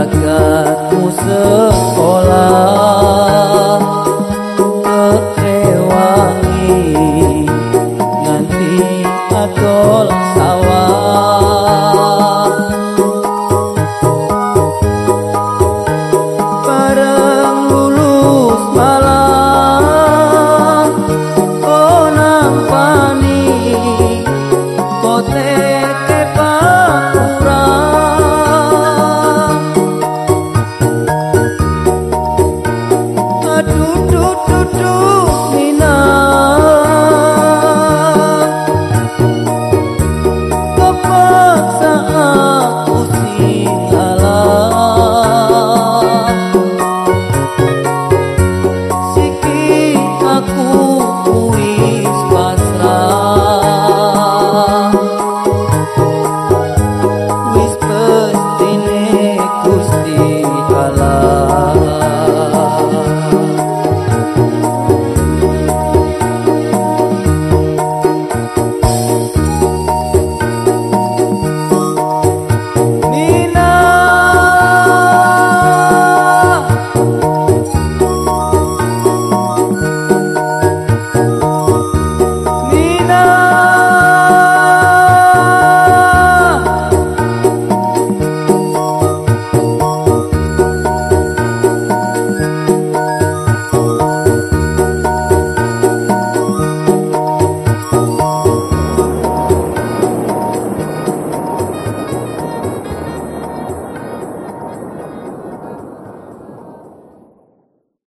akan ku